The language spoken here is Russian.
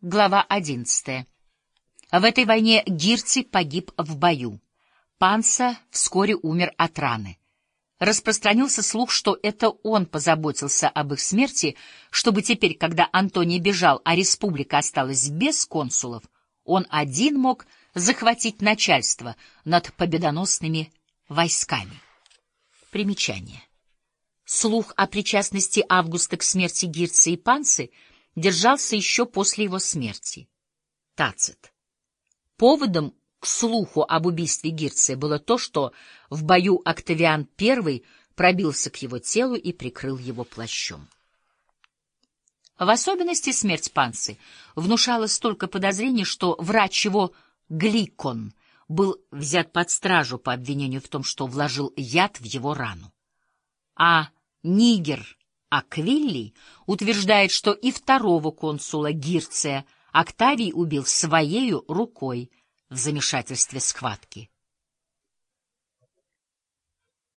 Глава 11. В этой войне Гирций погиб в бою. Панса вскоре умер от раны. Распространился слух, что это он позаботился об их смерти, чтобы теперь, когда Антоний бежал, а республика осталась без консулов, он один мог захватить начальство над победоносными войсками. Примечание. Слух о причастности Августа к смерти Гирца и Пансы — держался еще после его смерти. Тацит. Поводом к слуху об убийстве Гирция было то, что в бою Октавиан I пробился к его телу и прикрыл его плащом. В особенности смерть Панцы внушала столько подозрений, что врач его Гликон был взят под стражу по обвинению в том, что вложил яд в его рану. А Нигер Аквилли утверждает, что и второго консула Гирция Октавий убил своею рукой в замешательстве схватки.